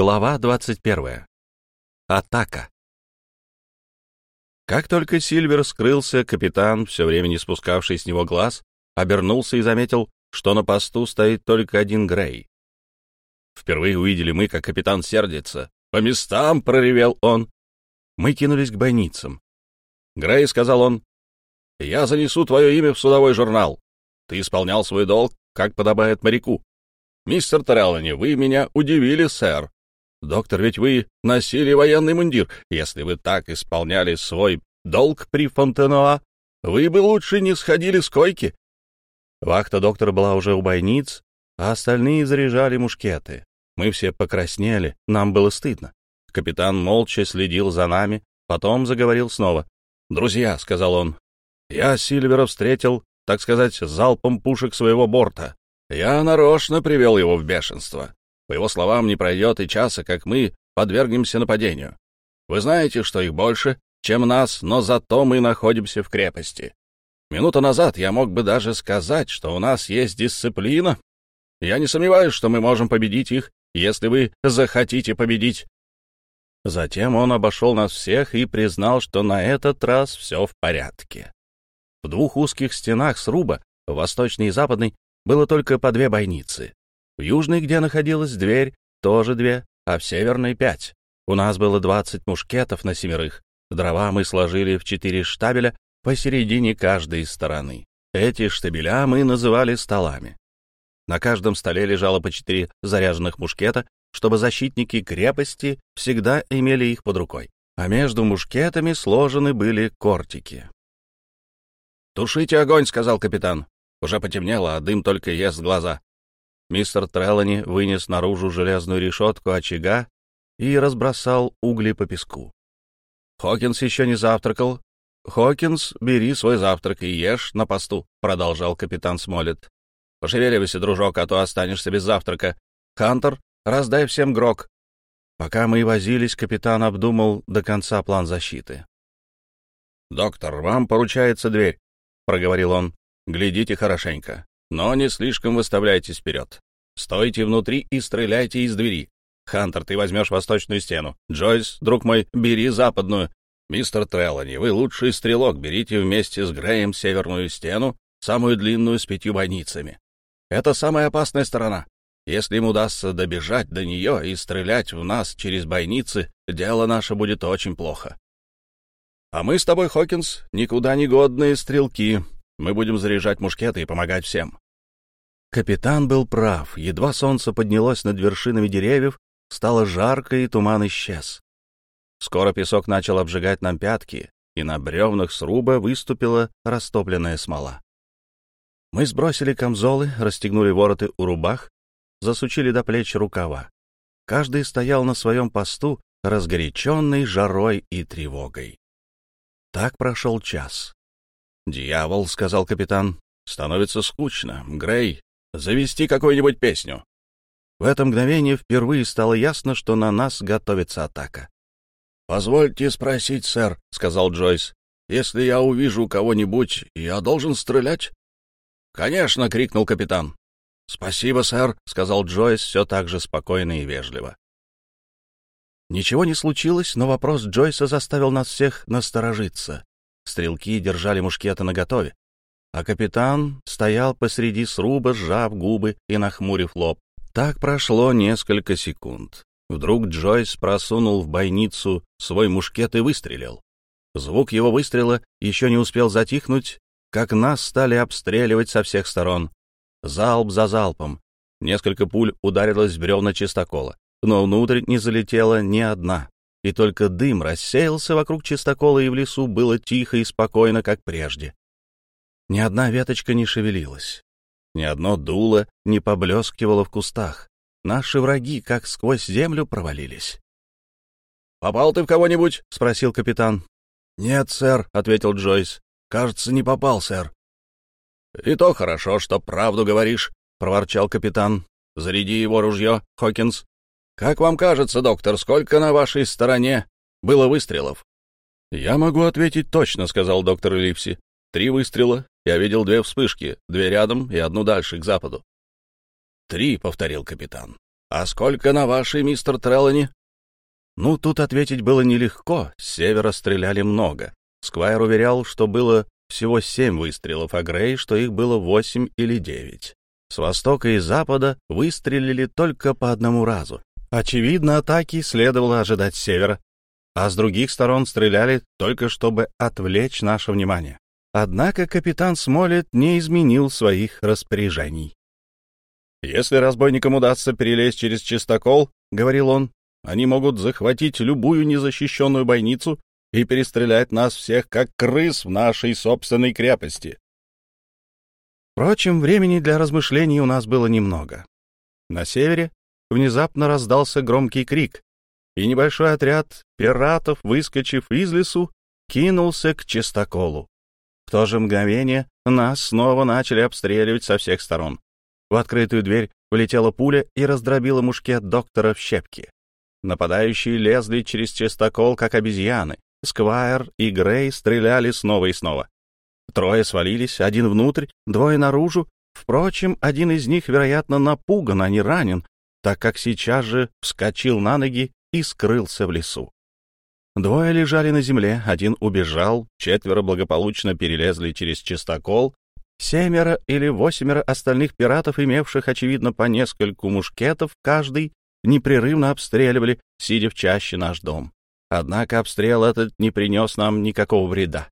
Глава 21. Атака. Как только Сильвер скрылся, капитан, все время не спускавший с него глаз, обернулся и заметил, что на посту стоит только один Грей. Впервые увидели мы, как капитан сердится. «По местам!» — проревел он. Мы кинулись к бойницам. «Грей», — сказал он, — «я занесу твое имя в судовой журнал. Ты исполнял свой долг, как подобает моряку. Мистер Треллани, вы меня удивили, сэр. Доктор, ведь вы носили военный мундир. Если вы так исполняли свой долг при Фонтенуа, вы бы лучше не сходили с койки. Вахта доктора была уже у бойниц, а остальные заряжали мушкеты. Мы все покраснели, нам было стыдно. Капитан молча следил за нами, потом заговорил снова. «Друзья», — сказал он, — «я Сильвера встретил, так сказать, залпом пушек своего борта. Я нарочно привел его в бешенство. По его словам, не пройдет и часа, как мы подвергнемся нападению. Вы знаете, что их больше, чем нас, но зато мы находимся в крепости. Минуту назад я мог бы даже сказать, что у нас есть дисциплина. Я не сомневаюсь, что мы можем победить их, если вы захотите победить. Затем он обошел нас всех и признал, что на этот раз все в порядке. В двух узких стенах сруба, восточной и западной, было только по две бойницы. В южной, где находилась дверь, тоже две, а в северной — пять. У нас было двадцать мушкетов на семерых. Дрова мы сложили в четыре штабеля посередине каждой стороны. Эти штабеля мы называли столами. На каждом столе лежало по четыре заряженных мушкета, чтобы защитники крепости всегда имели их под рукой. А между мушкетами сложены были кортики. «Тушите огонь», — сказал капитан. Уже потемнело, а дым только ест глаза. Мистер Треллани вынес наружу железную решетку очага и разбросал угли по песку. Хокинс еще не завтракал. «Хокинс, бери свой завтрак и ешь на посту», — продолжал капитан Смолет. «Пошевеливайся, дружок, а то останешься без завтрака. Хантер, раздай всем грок». Пока мы возились, капитан обдумал до конца план защиты. «Доктор, вам поручается дверь», — проговорил он. «Глядите хорошенько. Но не слишком выставляйтесь вперед. Стойте внутри и стреляйте из двери. Хантер, ты возьмешь восточную стену. Джойс, друг мой, бери западную. Мистер Треллани, вы лучший стрелок, берите вместе с Греем северную стену, самую длинную с пятью бойницами. Это самая опасная сторона. Если им удастся добежать до нее и стрелять в нас через бойницы, дело наше будет очень плохо. А мы с тобой, Хокинс, никуда не годные стрелки, мы будем заряжать мушкеты и помогать всем. Капитан был прав. Едва солнце поднялось над вершинами деревьев, стало жарко, и туман исчез. Скоро песок начал обжигать нам пятки, и на бревнах сруба выступила растопленная смола. Мы сбросили камзолы, расстегнули вороты у рубах, засучили до плеч рукава. Каждый стоял на своем посту, разгоряченный жарой и тревогой. Так прошел час. «Дьявол», — сказал капитан, — «становится скучно. Грей, завести какую-нибудь песню». В это мгновение впервые стало ясно, что на нас готовится атака. «Позвольте спросить, сэр», — сказал Джойс, — «если я увижу кого-нибудь, я должен стрелять?» «Конечно!» — крикнул капитан. «Спасибо, сэр», — сказал Джойс все так же спокойно и вежливо. Ничего не случилось, но вопрос Джойса заставил нас всех насторожиться. Стрелки держали мушкеты наготове, а капитан стоял посреди сруба, сжав губы и нахмурив лоб. Так прошло несколько секунд. Вдруг Джойс просунул в бойницу свой мушкет и выстрелил. Звук его выстрела еще не успел затихнуть, как нас стали обстреливать со всех сторон. Залп за залпом. Несколько пуль ударилось в бревна чистокола, но внутрь не залетела ни одна и только дым рассеялся вокруг чистокола, и в лесу было тихо и спокойно, как прежде. Ни одна веточка не шевелилась, ни одно дуло не поблескивало в кустах. Наши враги как сквозь землю провалились. «Попал ты в кого-нибудь?» — спросил капитан. «Нет, сэр», — ответил Джойс. «Кажется, не попал, сэр». «И то хорошо, что правду говоришь», — проворчал капитан. «Заряди его ружье, Хокинс, «Как вам кажется, доктор, сколько на вашей стороне было выстрелов?» «Я могу ответить точно», — сказал доктор Липси. «Три выстрела. Я видел две вспышки, две рядом и одну дальше, к западу». «Три», — повторил капитан. «А сколько на вашей, мистер Треллани?» Ну, тут ответить было нелегко, с севера стреляли много. Сквайр уверял, что было всего семь выстрелов, а Грей, что их было восемь или девять. С востока и запада выстрелили только по одному разу. Очевидно, атаки следовало ожидать с севера, а с других сторон стреляли только чтобы отвлечь наше внимание. Однако капитан Смолет не изменил своих распоряжений. «Если разбойникам удастся перелезть через чистокол, — говорил он, — они могут захватить любую незащищенную бойницу и перестрелять нас всех, как крыс в нашей собственной крепости. Впрочем, времени для размышлений у нас было немного. На севере внезапно раздался громкий крик, и небольшой отряд пиратов, выскочив из лесу, кинулся к чистоколу. В то же мгновение нас снова начали обстреливать со всех сторон. В открытую дверь влетела пуля и раздробила мушкет доктора в щепки. Нападающие лезли через чистокол, как обезьяны. Сквайр и Грей стреляли снова и снова. Трое свалились, один внутрь, двое наружу. Впрочем, один из них, вероятно, напуган, а не ранен, так как сейчас же вскочил на ноги и скрылся в лесу. Двое лежали на земле, один убежал, четверо благополучно перелезли через чистокол, семеро или восемеро остальных пиратов, имевших, очевидно, по нескольку мушкетов каждый, непрерывно обстреливали, сидя в чаще наш дом. Однако обстрел этот не принес нам никакого вреда.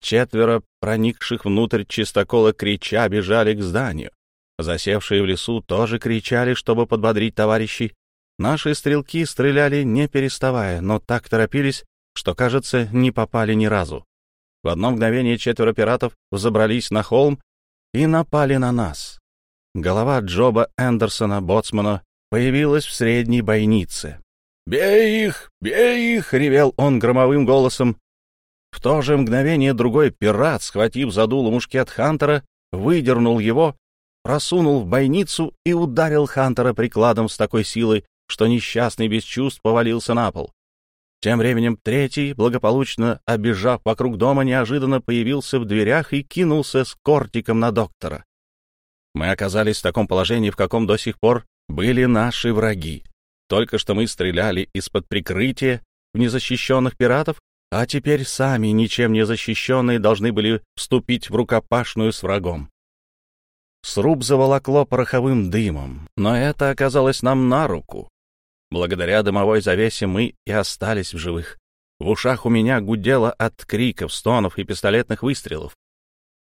Четверо проникших внутрь чистокола крича бежали к зданию. Засевшие в лесу тоже кричали, чтобы подбодрить товарищей. Наши стрелки стреляли не переставая, но так торопились, что, кажется, не попали ни разу. В одно мгновение четверо пиратов взобрались на холм и напали на нас. Голова Джоба Эндерсона, боцмана, появилась в средней бойнице. «Бей их! Бей их!» — ревел он громовым голосом. В то же мгновение другой пират, схватив за дуло мушкет Хантера, выдернул его, просунул в бойницу и ударил Хантера прикладом с такой силой, что несчастный без чувств повалился на пол. Тем временем третий, благополучно обежав вокруг дома, неожиданно появился в дверях и кинулся с кортиком на доктора. Мы оказались в таком положении, в каком до сих пор были наши враги. Только что мы стреляли из-под прикрытия в незащищенных пиратов, а теперь сами, ничем не защищенные, должны были вступить в рукопашную с врагом. Сруб заволокло пороховым дымом, но это оказалось нам на руку. Благодаря дымовой завесе мы и остались в живых. В ушах у меня гудело от криков, стонов и пистолетных выстрелов.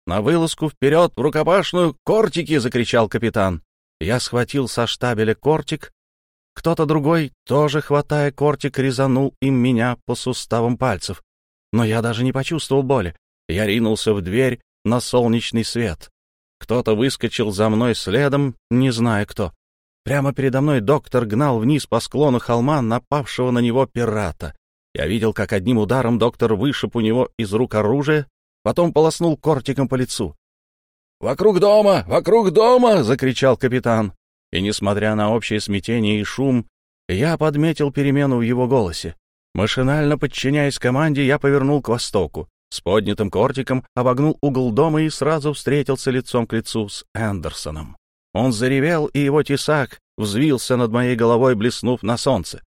«На вылазку вперед, в рукопашную! Кортики!» — закричал капитан. Я схватил со штабеля кортик кто-то другой, тоже хватая кортик, резанул им меня по суставам пальцев. Но я даже не почувствовал боли. Я ринулся в дверь на солнечный свет. Кто-то выскочил за мной следом, не зная кто. Прямо передо мной доктор гнал вниз по склону холма напавшего на него пирата. Я видел, как одним ударом доктор вышиб у него из рук оружие, потом полоснул кортиком по лицу. «Вокруг дома! Вокруг дома!» — закричал капитан и, несмотря на общее смятение и шум, я подметил перемену в его голосе. Машинально подчиняясь команде, я повернул к востоку, с поднятым кортиком обогнул угол дома и сразу встретился лицом к лицу с Эндерсоном. Он заревел, и его тесак взвился над моей головой, блеснув на солнце.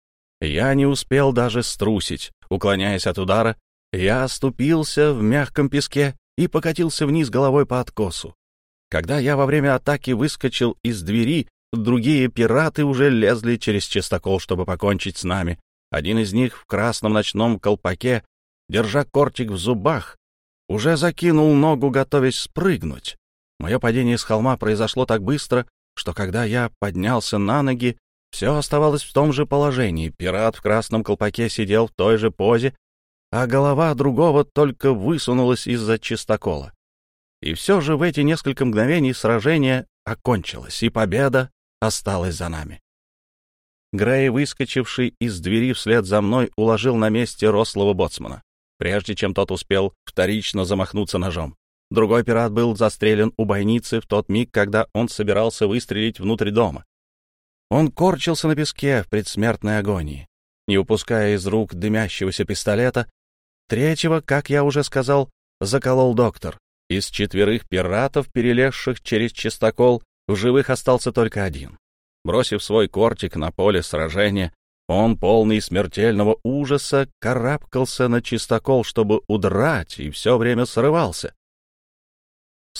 Я не успел даже струсить. Уклоняясь от удара, я оступился в мягком песке и покатился вниз головой по откосу. Когда я во время атаки выскочил из двери, Другие пираты уже лезли через чистокол, чтобы покончить с нами. Один из них в красном ночном колпаке, держа кортик в зубах, уже закинул ногу, готовясь спрыгнуть. Мое падение с холма произошло так быстро, что когда я поднялся на ноги, все оставалось в том же положении. Пират в красном колпаке сидел в той же позе, а голова другого только высунулась из-за чистокола. И все же в эти несколько мгновений сражение окончилось, и победа осталась за нами. Грей, выскочивший из двери вслед за мной, уложил на месте рослого боцмана, прежде чем тот успел вторично замахнуться ножом. Другой пират был застрелен у бойницы в тот миг, когда он собирался выстрелить внутрь дома. Он корчился на песке в предсмертной агонии, не упуская из рук дымящегося пистолета. Третьего, как я уже сказал, заколол доктор. Из четверых пиратов, перелезших через чистокол, в живых остался только один. Бросив свой кортик на поле сражения, он, полный смертельного ужаса, карабкался на чистокол, чтобы удрать, и все время срывался.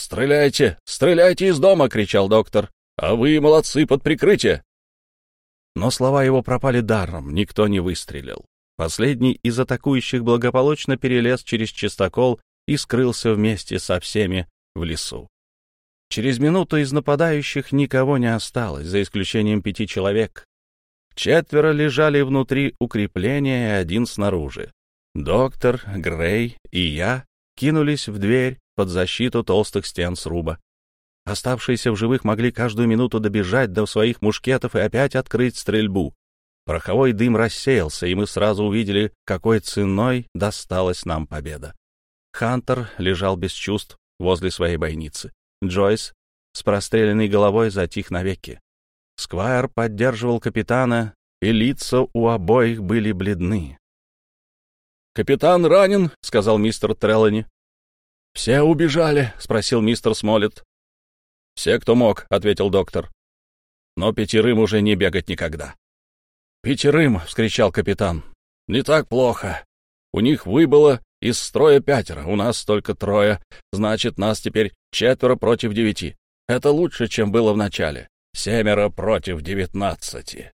«Стреляйте! Стреляйте из дома!» — кричал доктор. «А вы, молодцы, под прикрытие!» Но слова его пропали даром, никто не выстрелил. Последний из атакующих благополучно перелез через чистокол и скрылся вместе со всеми в лесу. Через минуту из нападающих никого не осталось, за исключением пяти человек. Четверо лежали внутри укрепления и один снаружи. Доктор, Грей и я кинулись в дверь под защиту толстых стен сруба. Оставшиеся в живых могли каждую минуту добежать до своих мушкетов и опять открыть стрельбу. Пороховой дым рассеялся, и мы сразу увидели, какой ценой досталась нам победа. Хантер лежал без чувств возле своей бойницы. Джойс с простреленной головой затих навеки. Сквайр поддерживал капитана, и лица у обоих были бледны. «Капитан ранен», — сказал мистер Треллани. «Все убежали?» — спросил мистер Смолет. «Все, кто мог», — ответил доктор. «Но пятерым уже не бегать никогда». «Пятерым!» — вскричал капитан. «Не так плохо. У них выбыло из строя пятеро, у нас только трое. Значит, нас теперь четверо против девяти. Это лучше, чем было в начале. Семеро против девятнадцати».